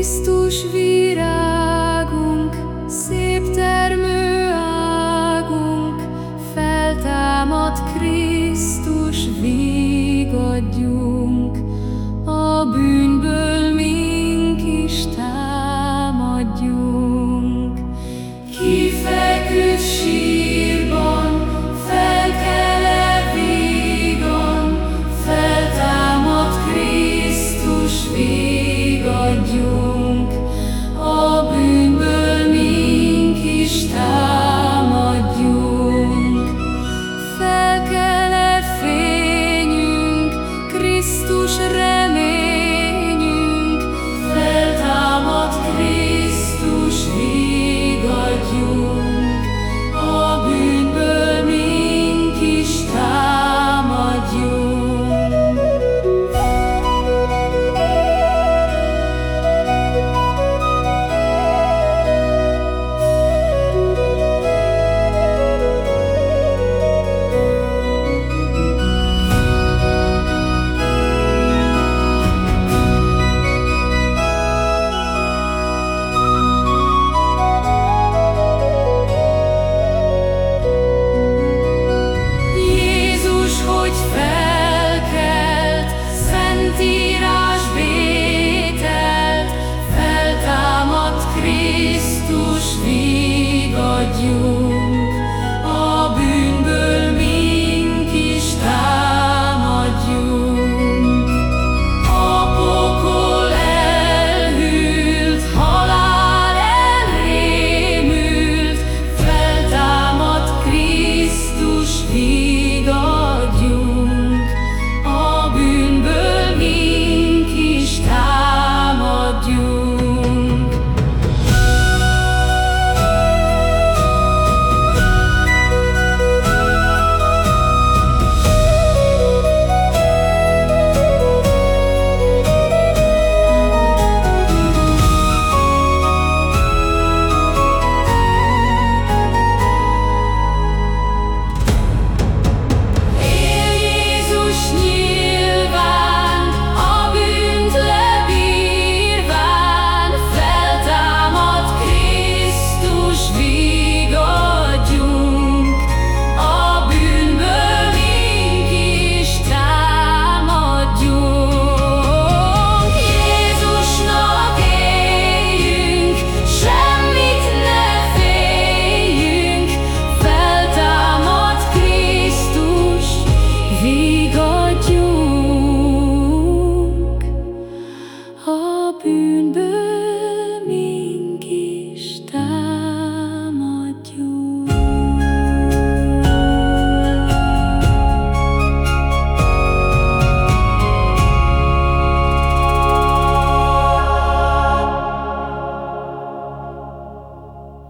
Krisztus virágunk, szép termő águnk, feltámad Krisztus vigadjunk, a bűnből mink is támadjunk. Kifeküdj you.